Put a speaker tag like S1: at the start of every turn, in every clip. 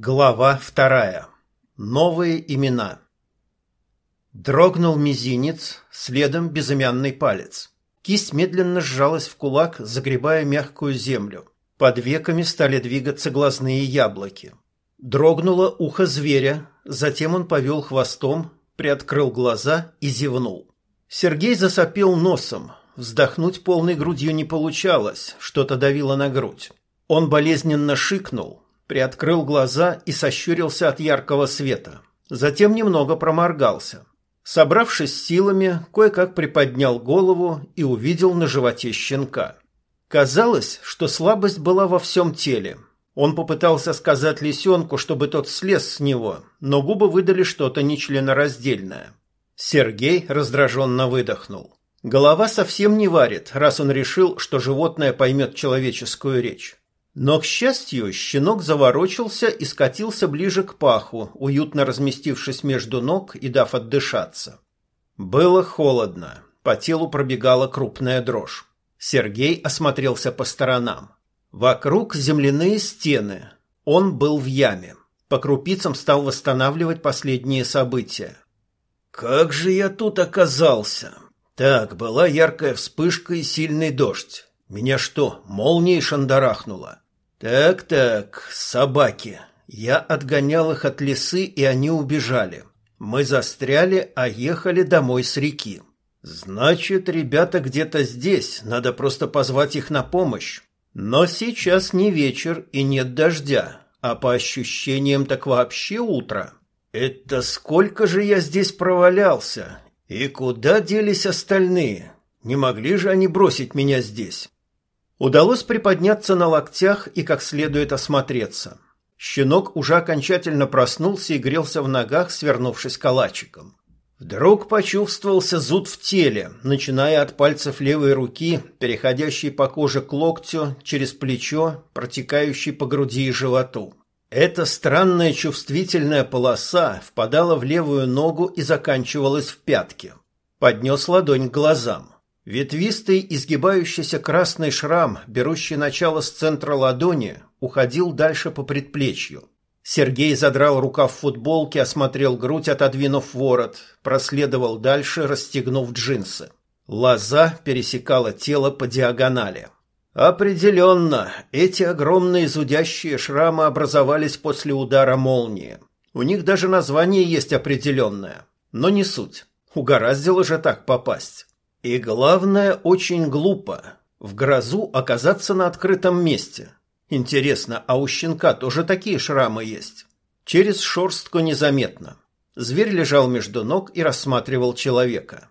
S1: Глава вторая. Новые имена. Дрогнул мизинец, следом безымянный палец. Кисть медленно сжалась в кулак, загребая мягкую землю. Под веками стали двигаться глазные яблоки. Дрогнуло ухо зверя, затем он повел хвостом, приоткрыл глаза и зевнул. Сергей засопел носом. Вздохнуть полной грудью не получалось, что-то давило на грудь. Он болезненно шикнул, приоткрыл глаза и сощурился от яркого света. Затем немного проморгался. Собравшись силами, кое-как приподнял голову и увидел на животе щенка. Казалось, что слабость была во всем теле. Он попытался сказать лисенку, чтобы тот слез с него, но губы выдали что-то нечленораздельное. Сергей раздраженно выдохнул. Голова совсем не варит, раз он решил, что животное поймет человеческую речь. Но, к счастью, щенок заворочился и скатился ближе к паху, уютно разместившись между ног и дав отдышаться. Было холодно, по телу пробегала крупная дрожь. Сергей осмотрелся по сторонам. Вокруг земляные стены. Он был в яме. По крупицам стал восстанавливать последние события. «Как же я тут оказался?» Так, была яркая вспышка и сильный дождь. Меня что, молнией шандарахнуло? Так-так, собаки. Я отгонял их от лесы, и они убежали. Мы застряли, а ехали домой с реки. Значит, ребята где-то здесь, надо просто позвать их на помощь. Но сейчас не вечер и нет дождя, а по ощущениям так вообще утро. Это сколько же я здесь провалялся? И куда делись остальные? Не могли же они бросить меня здесь? Удалось приподняться на локтях и как следует осмотреться. Щенок уже окончательно проснулся и грелся в ногах, свернувшись калачиком. Вдруг почувствовался зуд в теле, начиная от пальцев левой руки, переходящей по коже к локтю, через плечо, протекающей по груди и животу. Эта странная чувствительная полоса впадала в левую ногу и заканчивалась в пятке. Поднес ладонь к глазам. Ветвистый, изгибающийся красный шрам, берущий начало с центра ладони, уходил дальше по предплечью. Сергей задрал рукав футболки, осмотрел грудь, отодвинув ворот, проследовал дальше, расстегнув джинсы. Лоза пересекала тело по диагонали. Определенно, эти огромные зудящие шрамы образовались после удара молнии. У них даже название есть определенное, но не суть. Угораздило же так попасть. И главное, очень глупо. В грозу оказаться на открытом месте. Интересно, а у щенка тоже такие шрамы есть? Через шорстку незаметно. Зверь лежал между ног и рассматривал человека.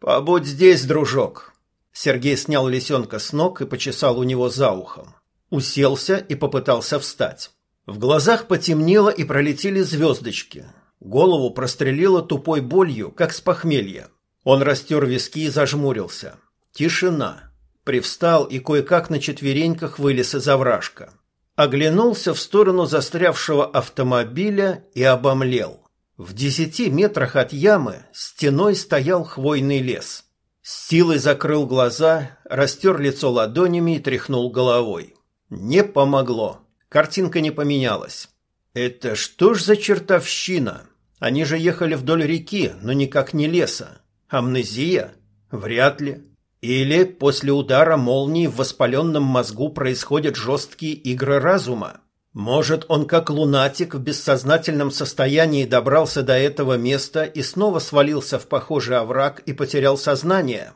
S1: «Побудь здесь, дружок!» Сергей снял лисенка с ног и почесал у него за ухом. Уселся и попытался встать. В глазах потемнело и пролетели звездочки. Голову прострелило тупой болью, как с похмелья. Он растер виски и зажмурился. Тишина. Привстал и кое-как на четвереньках вылез из овражка. Оглянулся в сторону застрявшего автомобиля и обомлел. В десяти метрах от ямы стеной стоял хвойный лес. С силой закрыл глаза, растер лицо ладонями и тряхнул головой. Не помогло. Картинка не поменялась. Это что ж за чертовщина? Они же ехали вдоль реки, но никак не леса. Амнезия? Вряд ли. Или после удара молнии в воспаленном мозгу происходят жесткие игры разума? Может, он как лунатик в бессознательном состоянии добрался до этого места и снова свалился в похожий овраг и потерял сознание?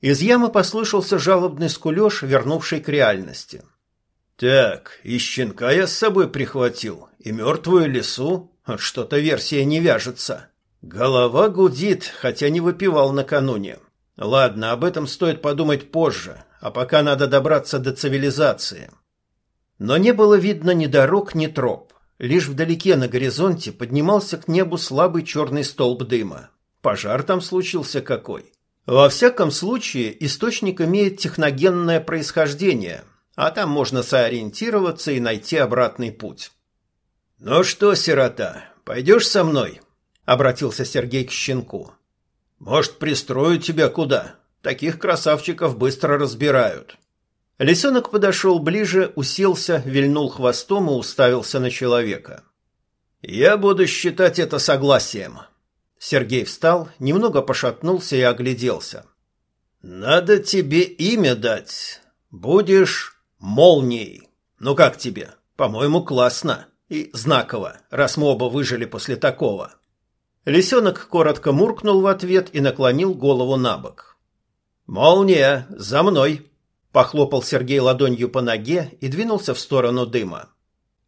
S1: Из ямы послышался жалобный скулеж, вернувший к реальности. «Так, и щенка я с собой прихватил, и мертвую лису. Что-то версия не вяжется». Голова гудит, хотя не выпивал накануне. Ладно, об этом стоит подумать позже, а пока надо добраться до цивилизации. Но не было видно ни дорог, ни троп. Лишь вдалеке на горизонте поднимался к небу слабый черный столб дыма. Пожар там случился какой. Во всяком случае, источник имеет техногенное происхождение, а там можно сориентироваться и найти обратный путь. «Ну что, сирота, пойдешь со мной?» Обратился Сергей к щенку. Может, пристрою тебя куда? Таких красавчиков быстро разбирают. Лисенок подошел ближе, уселся, вильнул хвостом и уставился на человека. «Я буду считать это согласием». Сергей встал, немного пошатнулся и огляделся. «Надо тебе имя дать. Будешь молнией. Ну как тебе? По-моему, классно и знаково, раз мы оба выжили после такого». Лисенок коротко муркнул в ответ и наклонил голову на бок. «Молния, за мной!» Похлопал Сергей ладонью по ноге и двинулся в сторону дыма.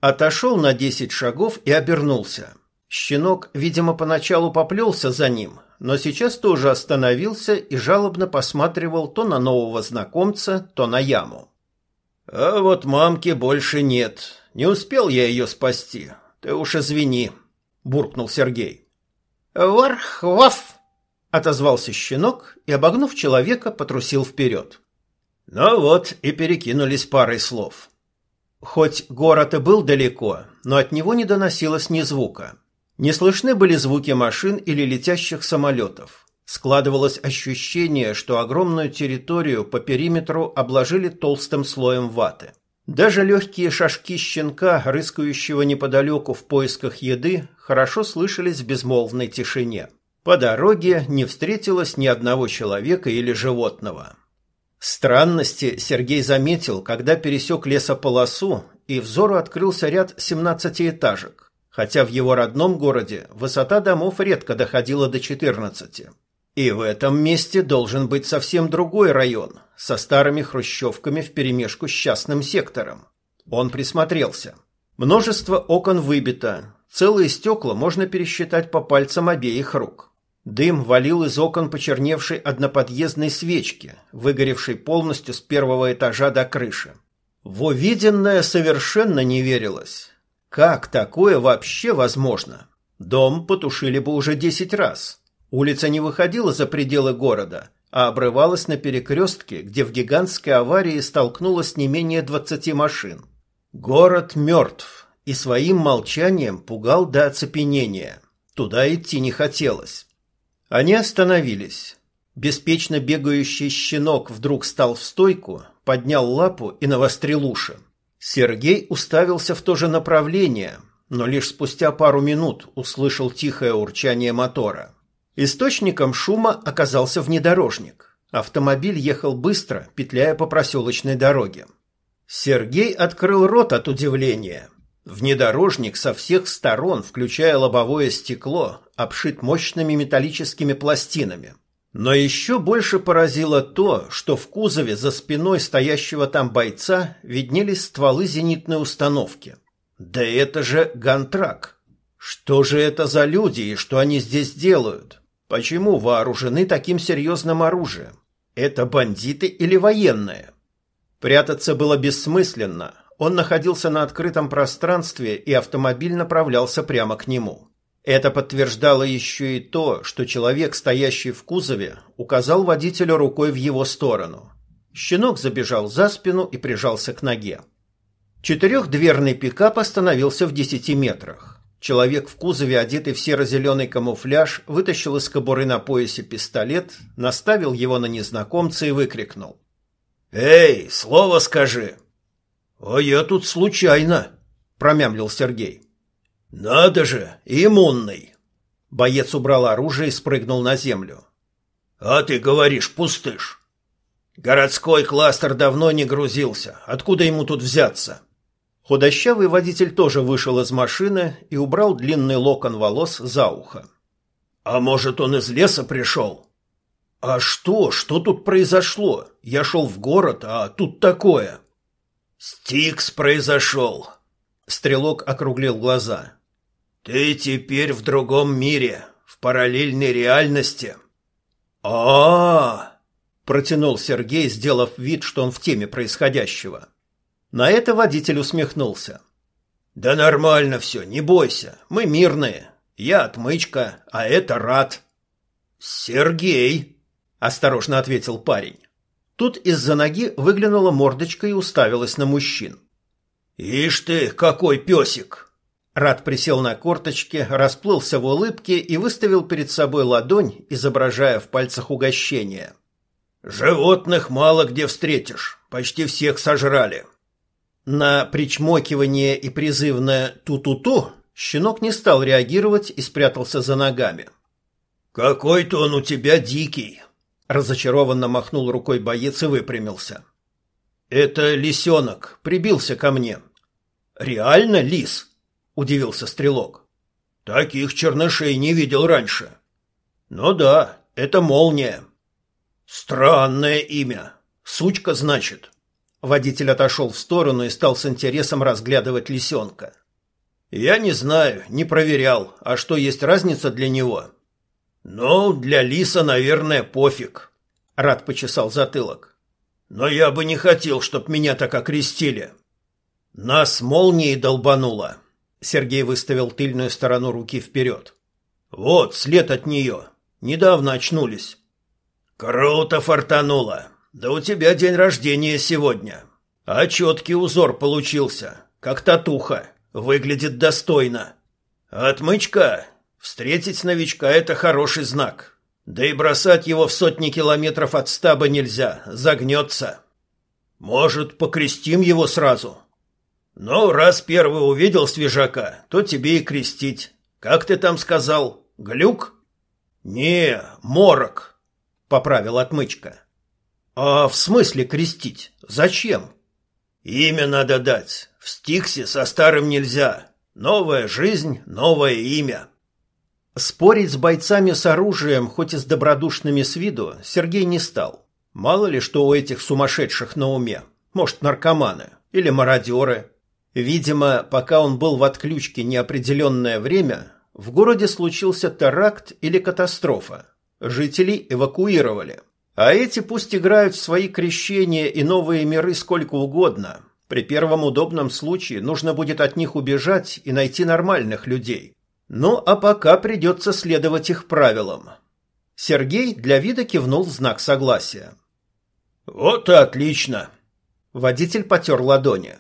S1: Отошел на десять шагов и обернулся. Щенок, видимо, поначалу поплелся за ним, но сейчас тоже остановился и жалобно посматривал то на нового знакомца, то на яму. «А вот мамки больше нет. Не успел я ее спасти. Ты уж извини», — буркнул Сергей. «Варх-ваф!» — отозвался щенок и, обогнув человека, потрусил вперед. Ну вот и перекинулись парой слов. Хоть город и был далеко, но от него не доносилось ни звука. Не слышны были звуки машин или летящих самолетов. Складывалось ощущение, что огромную территорию по периметру обложили толстым слоем ваты. Даже легкие шажки щенка, рыскающего неподалеку в поисках еды, хорошо слышались в безмолвной тишине. По дороге не встретилось ни одного человека или животного. Странности Сергей заметил, когда пересек лесополосу, и взору открылся ряд семнадцатиэтажек, хотя в его родном городе высота домов редко доходила до четырнадцати. И в этом месте должен быть совсем другой район, со старыми хрущевками вперемешку с частным сектором. Он присмотрелся. Множество окон выбито, целые стекла можно пересчитать по пальцам обеих рук. Дым валил из окон почерневшей одноподъездной свечки, выгоревшей полностью с первого этажа до крыши. В увиденное совершенно не верилось. Как такое вообще возможно? Дом потушили бы уже десять раз. Улица не выходила за пределы города, а обрывалась на перекрестке, где в гигантской аварии столкнулось не менее двадцати машин. Город мертв и своим молчанием пугал до оцепенения. Туда идти не хотелось. Они остановились. Беспечно бегающий щенок вдруг стал в стойку, поднял лапу и навострил уши. Сергей уставился в то же направление, но лишь спустя пару минут услышал тихое урчание мотора. Источником шума оказался внедорожник. Автомобиль ехал быстро, петляя по проселочной дороге. Сергей открыл рот от удивления. Внедорожник со всех сторон, включая лобовое стекло, обшит мощными металлическими пластинами. Но еще больше поразило то, что в кузове за спиной стоящего там бойца виднелись стволы зенитной установки. Да это же гантрак! Что же это за люди и что они здесь делают? Почему вооружены таким серьезным оружием? Это бандиты или военные? Прятаться было бессмысленно. Он находился на открытом пространстве, и автомобиль направлялся прямо к нему. Это подтверждало еще и то, что человек, стоящий в кузове, указал водителю рукой в его сторону. Щенок забежал за спину и прижался к ноге. Четырехдверный пикап остановился в десяти метрах. Человек в кузове, одетый в серо-зеленый камуфляж, вытащил из кобуры на поясе пистолет, наставил его на незнакомца и выкрикнул. «Эй, слово скажи!» «А я тут случайно», — промямлил Сергей. «Надо же, иммунный!» Боец убрал оружие и спрыгнул на землю. «А ты говоришь, пустышь!» «Городской кластер давно не грузился. Откуда ему тут взяться?» Худощавый водитель тоже вышел из машины и убрал длинный локон волос за ухо. «А может, он из леса пришел?» «А что? Что тут произошло? Я шел в город, а тут такое!» «Стикс произошел!» Стрелок округлил глаза. «Ты теперь в другом мире, в параллельной реальности!» а, -а, -а протянул Сергей, сделав вид, что он в теме происходящего. На это водитель усмехнулся. «Да нормально все, не бойся, мы мирные. Я отмычка, а это рад». «Сергей!» – осторожно ответил парень. Тут из-за ноги выглянула мордочка и уставилась на мужчин. «Ишь ты, какой песик!» Рад присел на корточки, расплылся в улыбке и выставил перед собой ладонь, изображая в пальцах угощение. Животных мало где встретишь, почти всех сожрали. На причмокивание и призывное «ту-ту-ту» щенок не стал реагировать и спрятался за ногами. «Какой-то он у тебя дикий!» Разочарованно махнул рукой боец и выпрямился. «Это лисенок, прибился ко мне». «Реально лис?» – удивился стрелок. «Таких чернышей не видел раньше». «Ну да, это молния». «Странное имя. Сучка, значит». Водитель отошел в сторону и стал с интересом разглядывать лисенка. «Я не знаю, не проверял. А что, есть разница для него?» «Ну, для лиса, наверное, пофиг», — Рад почесал затылок. «Но я бы не хотел, чтоб меня так окрестили». «Нас молнией долбануло», — Сергей выставил тыльную сторону руки вперед. «Вот, след от нее. Недавно очнулись». «Круто фартануло. Да у тебя день рождения сегодня. А четкий узор получился, как татуха. Выглядит достойно. Отмычка Встретить новичка — это хороший знак. Да и бросать его в сотни километров от стаба нельзя, загнется. Может, покрестим его сразу? Ну, раз первый увидел свежака, то тебе и крестить. Как ты там сказал, глюк? Не, морок, — поправил отмычка. А в смысле крестить? Зачем? Имя надо дать. В стиксе со старым нельзя. Новая жизнь, новое имя. Спорить с бойцами с оружием, хоть и с добродушными с виду, Сергей не стал. Мало ли что у этих сумасшедших на уме. Может, наркоманы или мародеры. Видимо, пока он был в отключке неопределенное время, в городе случился теракт или катастрофа. Жителей эвакуировали. А эти пусть играют в свои крещения и новые миры сколько угодно. При первом удобном случае нужно будет от них убежать и найти нормальных людей. Ну, а пока придется следовать их правилам. Сергей для вида кивнул в знак согласия. «Вот и отлично!» Водитель потер ладони.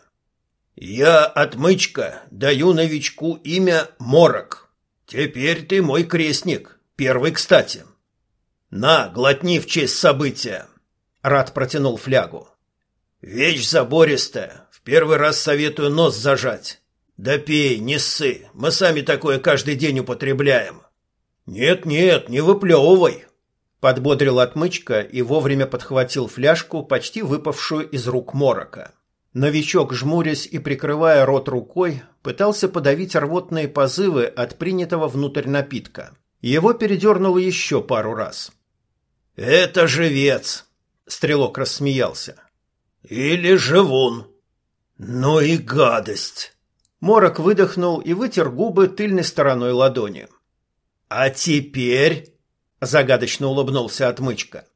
S1: «Я, отмычка, даю новичку имя Морок. Теперь ты мой крестник, первый кстати. На, глотни в честь события!» Рад протянул флягу. «Вещь забористая, в первый раз советую нос зажать. «Да пей, не ссы, мы сами такое каждый день употребляем». «Нет-нет, не выплевывай», — подбодрил отмычка и вовремя подхватил фляжку, почти выпавшую из рук морока. Новичок, жмурясь и прикрывая рот рукой, пытался подавить рвотные позывы от принятого внутрь напитка. Его передернуло еще пару раз. «Это живец!» — стрелок рассмеялся. «Или живун!» «Ну и гадость!» Морок выдохнул и вытер губы тыльной стороной ладони. «А теперь...» — загадочно улыбнулся отмычка.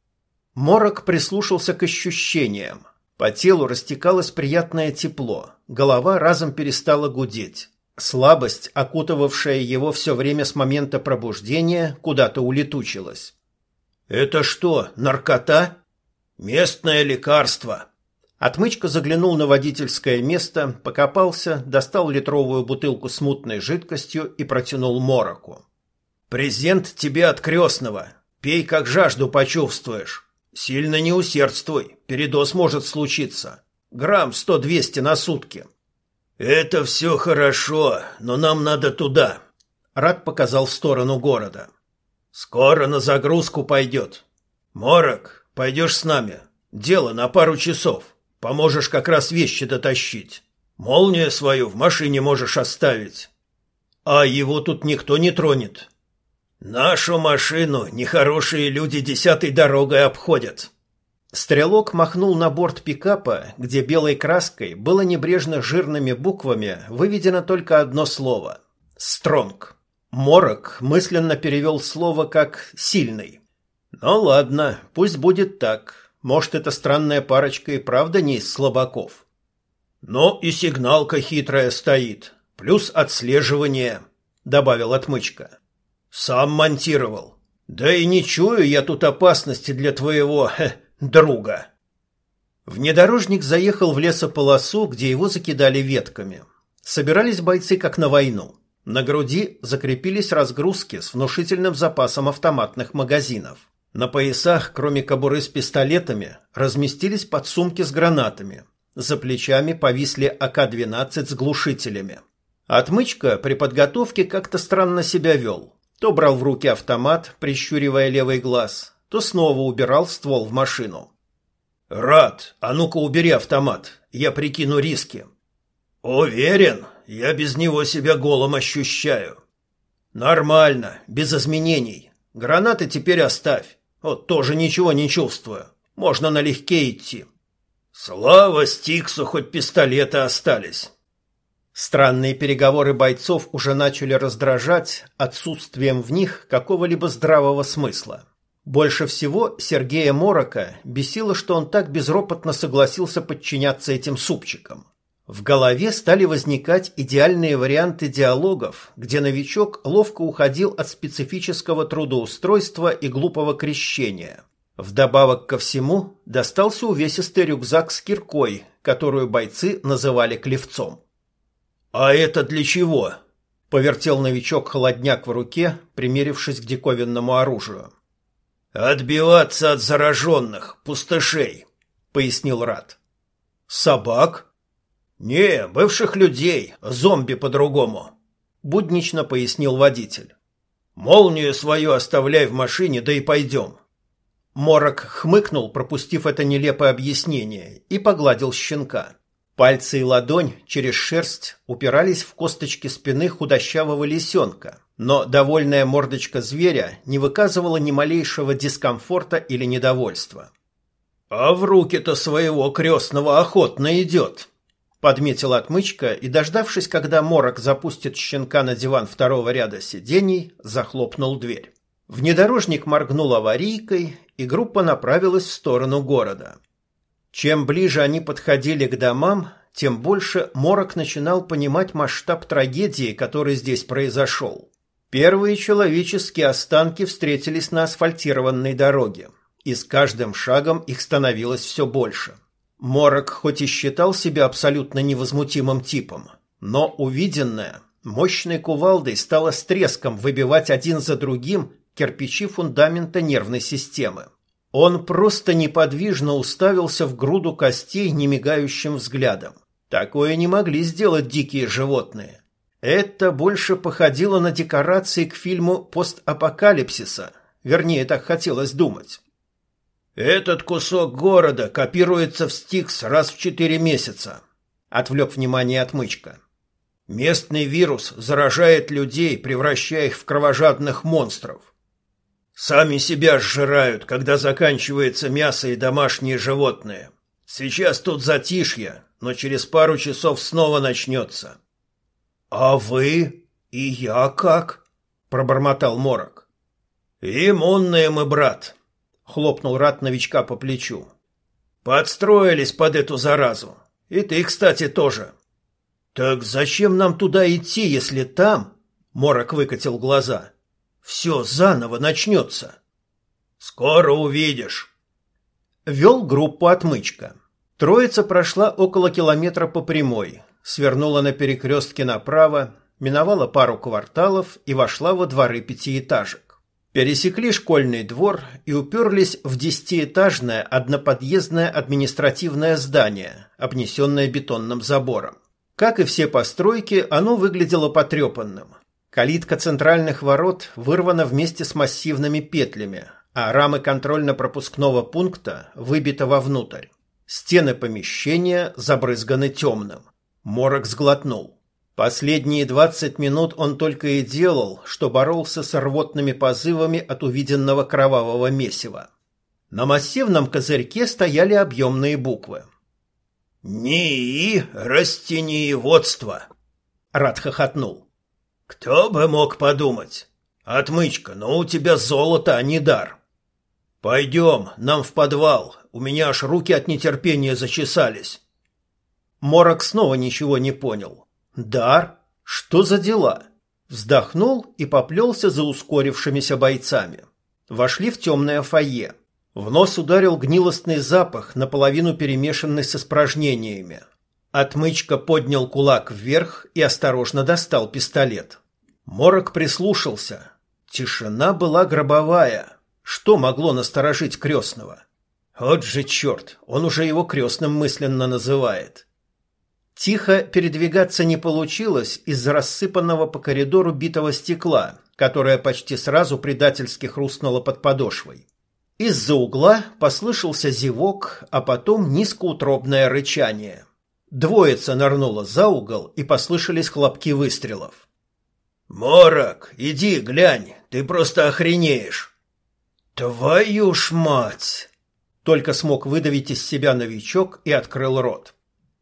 S1: Морок прислушался к ощущениям. По телу растекалось приятное тепло, голова разом перестала гудеть. Слабость, окутывавшая его все время с момента пробуждения, куда-то улетучилась. «Это что, наркота?» «Местное лекарство», Отмычка заглянул на водительское место, покопался, достал литровую бутылку с мутной жидкостью и протянул мороку. «Презент тебе от крестного. Пей, как жажду почувствуешь. Сильно не усердствуй, передоз может случиться. Грамм сто-двести на сутки». «Это все хорошо, но нам надо туда», — Рад показал в сторону города. «Скоро на загрузку пойдет. Морок, пойдешь с нами. Дело на пару часов». Поможешь как раз вещи дотащить. Молнию свою в машине можешь оставить. А его тут никто не тронет. Нашу машину нехорошие люди десятой дорогой обходят. Стрелок махнул на борт пикапа, где белой краской было небрежно жирными буквами выведено только одно слово — «Стронг». Морок мысленно перевел слово как «сильный». Ну ладно, пусть будет так. Может, эта странная парочка и правда не из слабаков. Но и сигналка хитрая стоит, плюс отслеживание, добавил отмычка. Сам монтировал. Да и не чую я тут опасности для твоего хе, друга. Внедорожник заехал в лесополосу, где его закидали ветками. Собирались бойцы как на войну. На груди закрепились разгрузки с внушительным запасом автоматных магазинов. На поясах, кроме кобуры с пистолетами, разместились подсумки с гранатами. За плечами повисли АК-12 с глушителями. Отмычка при подготовке как-то странно себя вел. То брал в руки автомат, прищуривая левый глаз, то снова убирал ствол в машину. «Рад, а ну-ка убери автомат, я прикину риски». «Уверен, я без него себя голым ощущаю». «Нормально, без изменений. Гранаты теперь оставь. Вот тоже ничего не чувствую. Можно налегке идти». «Слава Стиксу, хоть пистолеты остались». Странные переговоры бойцов уже начали раздражать отсутствием в них какого-либо здравого смысла. Больше всего Сергея Морока бесило, что он так безропотно согласился подчиняться этим супчикам. В голове стали возникать идеальные варианты диалогов, где новичок ловко уходил от специфического трудоустройства и глупого крещения. Вдобавок ко всему достался увесистый рюкзак с киркой, которую бойцы называли клевцом. «А это для чего?» – повертел новичок холодняк в руке, примерившись к диковинному оружию. «Отбиваться от зараженных, пустышей», — пояснил Рад. «Собак?» «Не, бывших людей, зомби по-другому», — буднично пояснил водитель. «Молнию свою оставляй в машине, да и пойдем». Морок хмыкнул, пропустив это нелепое объяснение, и погладил щенка. Пальцы и ладонь через шерсть упирались в косточки спины худощавого лисенка, но довольная мордочка зверя не выказывала ни малейшего дискомфорта или недовольства. «А в руки-то своего крестного охотно идет», — подметила отмычка и, дождавшись, когда Морок запустит щенка на диван второго ряда сидений, захлопнул дверь. Внедорожник моргнул аварийкой, и группа направилась в сторону города. Чем ближе они подходили к домам, тем больше Морок начинал понимать масштаб трагедии, который здесь произошел. Первые человеческие останки встретились на асфальтированной дороге, и с каждым шагом их становилось все больше. Морок хоть и считал себя абсолютно невозмутимым типом, но увиденное мощной кувалдой стало с треском выбивать один за другим кирпичи фундамента нервной системы. Он просто неподвижно уставился в груду костей немигающим взглядом. Такое не могли сделать дикие животные. Это больше походило на декорации к фильму постапокалипсиса. Вернее, так хотелось думать. «Этот кусок города копируется в Стикс раз в четыре месяца», — отвлек внимание отмычка. «Местный вирус заражает людей, превращая их в кровожадных монстров. Сами себя сжирают, когда заканчивается мясо и домашние животные. Сейчас тут затишье, но через пару часов снова начнется. А вы и я как? пробормотал Морок. Иммунные мы, брат, хлопнул рад новичка по плечу. Подстроились под эту заразу. И ты, кстати, тоже. Так зачем нам туда идти, если там? Морок выкатил глаза все заново начнется. Скоро увидишь. Вел группу отмычка. Троица прошла около километра по прямой, свернула на перекрестке направо, миновала пару кварталов и вошла во дворы пятиэтажек. Пересекли школьный двор и уперлись в десятиэтажное одноподъездное административное здание, обнесенное бетонным забором. Как и все постройки, оно выглядело потрепанным. Калитка центральных ворот вырвана вместе с массивными петлями, а рамы контрольно-пропускного пункта выбиты вовнутрь. Стены помещения забрызганы темным. Морок сглотнул. Последние двадцать минут он только и делал, что боролся с рвотными позывами от увиденного кровавого месива. На массивном козырьке стояли объемные буквы. «НИИ растениеводство!» Рад хохотнул. Кто бы мог подумать? Отмычка, но у тебя золото, а не дар. Пойдем, нам в подвал. У меня аж руки от нетерпения зачесались. Морок снова ничего не понял. Дар? Что за дела? Вздохнул и поплелся за ускорившимися бойцами. Вошли в темное фойе. В нос ударил гнилостный запах, наполовину перемешанный с испражнениями. Отмычка поднял кулак вверх и осторожно достал пистолет. Морок прислушался. Тишина была гробовая. Что могло насторожить крестного? Вот же черт, он уже его крестным мысленно называет. Тихо передвигаться не получилось из-за рассыпанного по коридору битого стекла, которое почти сразу предательски хрустнуло под подошвой. Из-за угла послышался зевок, а потом низкоутробное рычание. Двоица нырнула за угол, и послышались хлопки выстрелов.
S2: «Морок, иди глянь, ты просто охренеешь!»
S1: «Твою ж мать!» Только смог выдавить из себя новичок и открыл рот.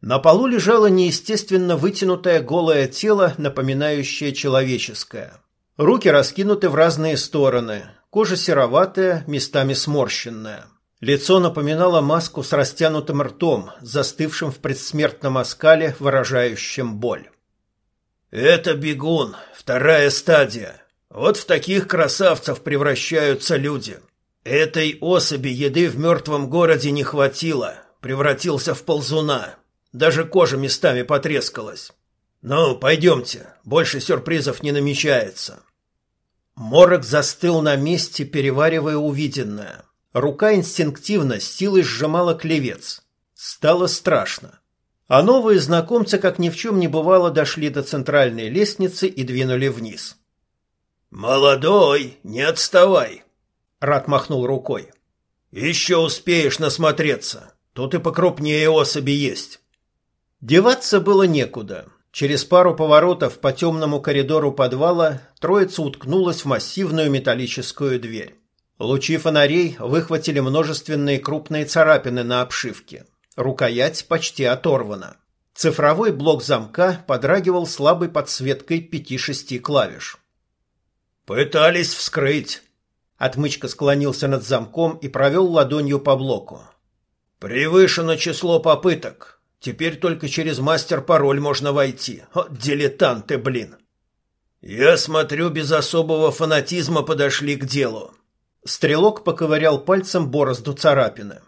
S1: На полу лежало неестественно вытянутое голое тело, напоминающее человеческое. Руки раскинуты в разные стороны, кожа сероватая, местами сморщенная. Лицо напоминало маску с растянутым ртом, застывшим в предсмертном оскале, выражающем боль.
S2: «Это бегун, вторая стадия. Вот в таких красавцев превращаются люди. Этой особи еды в мертвом городе не хватило, превратился в ползуна. Даже кожа местами потрескалась. Ну, пойдемте, больше сюрпризов не намечается.
S1: Морок застыл на месте, переваривая увиденное. Рука инстинктивно силой сжимала клевец. Стало страшно. А новые знакомцы, как ни в чем не бывало, дошли до центральной лестницы и двинули вниз.
S2: «Молодой, не отставай!»
S1: Рад махнул рукой.
S2: «Еще успеешь насмотреться. Тут и покрупнее особи есть».
S1: Деваться было некуда. Через пару поворотов по темному коридору подвала троица уткнулась в массивную металлическую дверь. Лучи фонарей выхватили множественные крупные царапины на обшивке. Рукоять почти оторвана. Цифровой блок замка подрагивал слабой подсветкой пяти-шести клавиш.
S2: «Пытались вскрыть».
S1: Отмычка склонился над замком и провел ладонью по блоку.
S2: «Превышено число попыток. Теперь только через мастер-пароль можно войти. О, дилетанты, блин. Я смотрю, без особого фанатизма подошли к делу.
S1: Стрелок поковырял пальцем борозду царапины.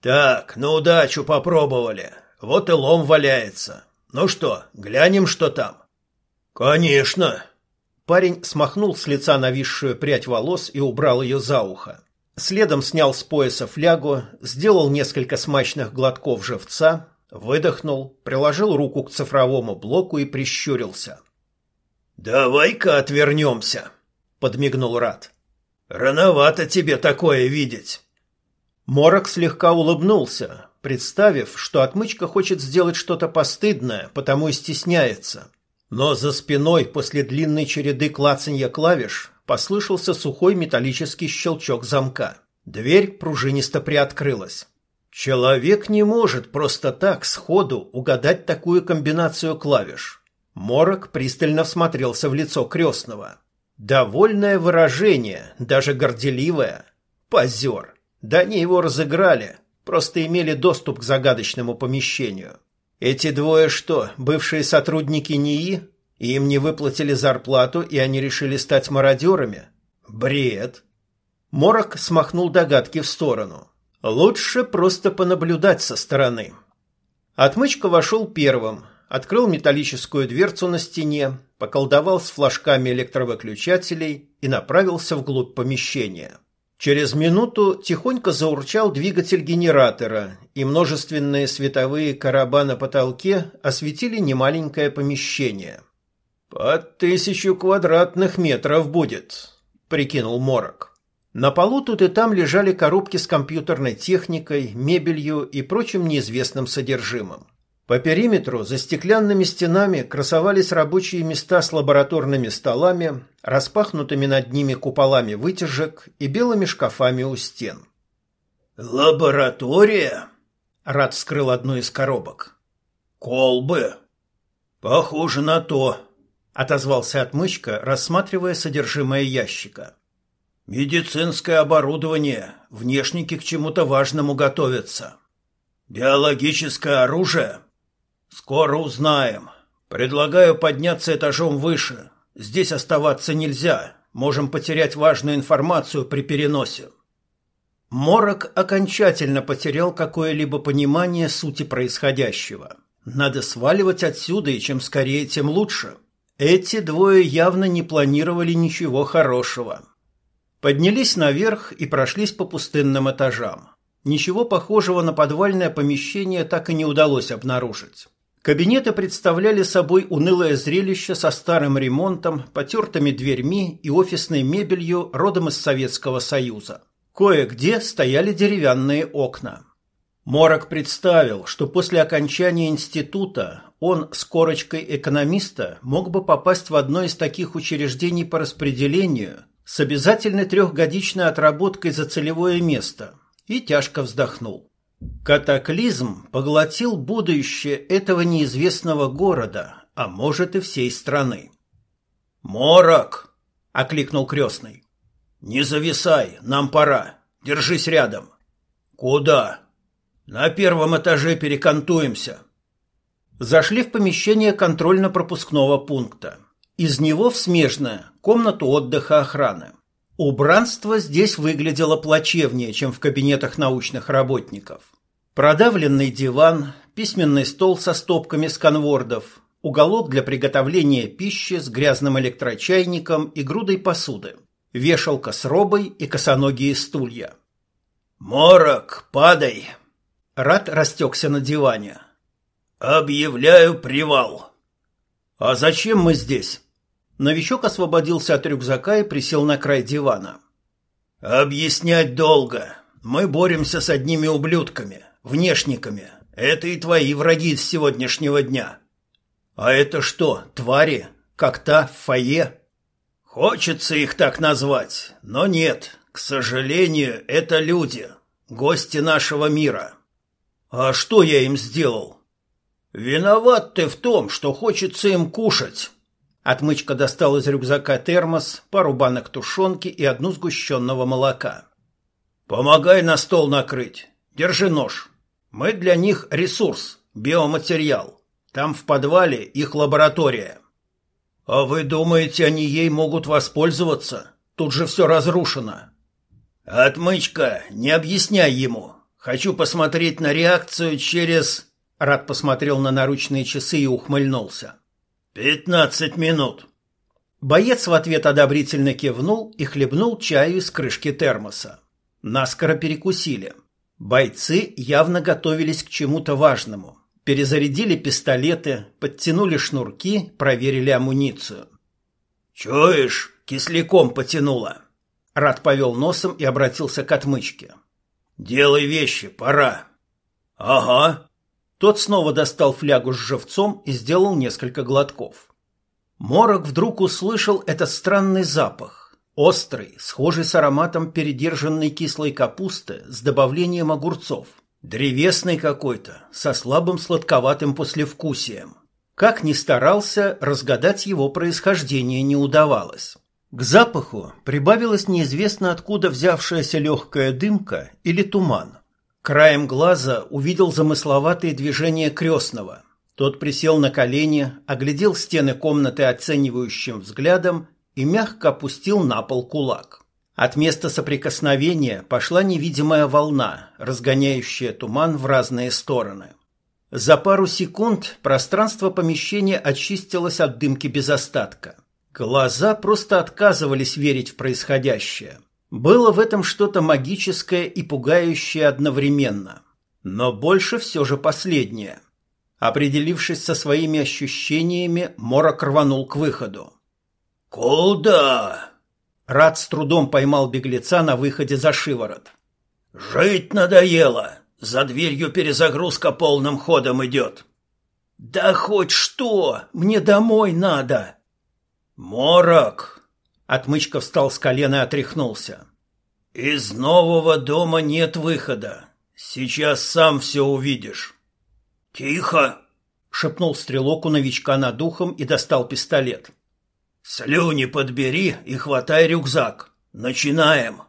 S2: Так, на удачу попробовали. Вот и лом валяется. Ну что, глянем, что там. Конечно.
S1: Парень смахнул с лица нависшую прядь волос и убрал ее за ухо. Следом снял с пояса флягу, сделал несколько смачных глотков живца, Выдохнул, приложил руку к цифровому блоку и прищурился.
S2: «Давай-ка отвернемся», — подмигнул Рад. «Рановато тебе такое видеть».
S1: Морок слегка улыбнулся, представив, что отмычка хочет сделать что-то постыдное, потому и стесняется. Но за спиной после длинной череды клацанья клавиш послышался сухой металлический щелчок замка. Дверь пружинисто приоткрылась. Человек не может просто так сходу угадать такую комбинацию клавиш. Морок пристально всмотрелся в лицо крестного. Довольное выражение, даже горделивое. Позер. Да они его разыграли, просто имели доступ к загадочному помещению. Эти двое что, бывшие сотрудники НИИ? Им не выплатили зарплату, и они решили стать мародерами? Бред. Морок смахнул догадки в сторону. Лучше просто понаблюдать со стороны. Отмычка вошел первым, открыл металлическую дверцу на стене, поколдовал с флажками электровыключателей и направился вглубь помещения. Через минуту тихонько заурчал двигатель генератора, и множественные световые короба на потолке осветили немаленькое помещение. «Под тысячу квадратных метров будет», — прикинул Морок. На полу тут и там лежали коробки с компьютерной техникой, мебелью и прочим неизвестным содержимым. По периметру за стеклянными стенами красовались рабочие места с лабораторными столами, распахнутыми над ними куполами вытяжек и белыми шкафами у стен.
S2: «Лаборатория?»
S1: Рад вскрыл одну из коробок.
S2: «Колбы?» «Похоже на то», —
S1: отозвался отмычка, рассматривая содержимое ящика.
S2: Медицинское оборудование, внешники к чему-то важному готовятся. Биологическое оружие? Скоро узнаем. Предлагаю подняться этажом выше. Здесь оставаться нельзя. Можем потерять важную информацию при переносе.
S1: Морок окончательно потерял какое-либо понимание сути происходящего. Надо сваливать отсюда, и чем скорее, тем лучше. Эти двое явно не планировали ничего хорошего. Поднялись наверх и прошлись по пустынным этажам. Ничего похожего на подвальное помещение так и не удалось обнаружить. Кабинеты представляли собой унылое зрелище со старым ремонтом, потертыми дверьми и офисной мебелью родом из Советского Союза. Кое-где стояли деревянные окна. Морок представил, что после окончания института он с корочкой экономиста мог бы попасть в одно из таких учреждений по распределению с обязательной трехгодичной отработкой за целевое место и тяжко вздохнул. Катаклизм поглотил будущее этого неизвестного города, а может и всей страны.
S2: «Морок!»
S1: — окликнул крестный.
S2: «Не зависай, нам пора. Держись рядом». «Куда?» «На первом этаже перекантуемся».
S1: Зашли в помещение контрольно-пропускного пункта. Из него в смежное – комнату отдыха охраны. Убранство здесь выглядело плачевнее, чем в кабинетах научных работников. Продавленный диван, письменный стол со стопками сканвордов, уголок для приготовления пищи с грязным электрочайником и грудой посуды, вешалка с робой и косоногие стулья.
S2: «Морок, падай!»
S1: Рад растекся на диване.
S2: «Объявляю привал!»
S1: «А зачем мы здесь?» Новичок освободился от рюкзака и присел на край дивана.
S2: «Объяснять долго. Мы боремся с одними ублюдками, внешниками. Это и твои враги с сегодняшнего дня».
S1: «А это что, твари? Как та в фойе?»
S2: «Хочется их так назвать, но нет. К сожалению, это люди, гости нашего мира».
S1: «А что я им сделал?»
S2: «Виноват ты в том, что хочется им кушать».
S1: Отмычка достал из рюкзака термос, пару банок тушенки и одну сгущенного молока.
S2: «Помогай на стол накрыть. Держи нож. Мы для них ресурс, биоматериал. Там в подвале их лаборатория».
S1: «А вы думаете, они ей могут воспользоваться? Тут же все разрушено».
S2: «Отмычка, не объясняй ему. Хочу посмотреть на реакцию через...»
S1: Рад посмотрел на наручные часы и ухмыльнулся.
S2: «Пятнадцать минут».
S1: Боец в ответ одобрительно кивнул и хлебнул чаю из крышки термоса. Наскоро перекусили. Бойцы явно готовились к чему-то важному. Перезарядили пистолеты, подтянули шнурки, проверили амуницию.
S2: «Чуешь, кисляком потянуло».
S1: Рад повел носом и обратился к отмычке.
S2: «Делай вещи, пора».
S1: «Ага», тот снова достал флягу с живцом и сделал несколько глотков. Морок вдруг услышал этот странный запах. Острый, схожий с ароматом передержанной кислой капусты с добавлением огурцов. Древесный какой-то, со слабым сладковатым послевкусием. Как ни старался, разгадать его происхождение не удавалось. К запаху прибавилась неизвестно откуда взявшаяся легкая дымка или туман. Краем глаза увидел замысловатые движения крестного. Тот присел на колени, оглядел стены комнаты оценивающим взглядом и мягко опустил на пол кулак. От места соприкосновения пошла невидимая волна, разгоняющая туман в разные стороны. За пару секунд пространство помещения очистилось от дымки без остатка. Глаза просто отказывались верить в происходящее. Было в этом что-то магическое и пугающее одновременно. Но больше все же последнее. Определившись со своими ощущениями, Морок рванул к выходу.
S2: «Куда?»
S1: Рад с трудом поймал беглеца на выходе за шиворот.
S2: «Жить надоело. За дверью перезагрузка полным ходом идет».
S1: «Да хоть что! Мне домой надо!»
S2: «Морок!»
S1: Отмычка встал с колена и отряхнулся.
S2: «Из нового дома нет выхода. Сейчас сам все увидишь». «Тихо!» — шепнул стрелок у новичка над ухом и достал пистолет. «Слюни подбери и хватай рюкзак. Начинаем!»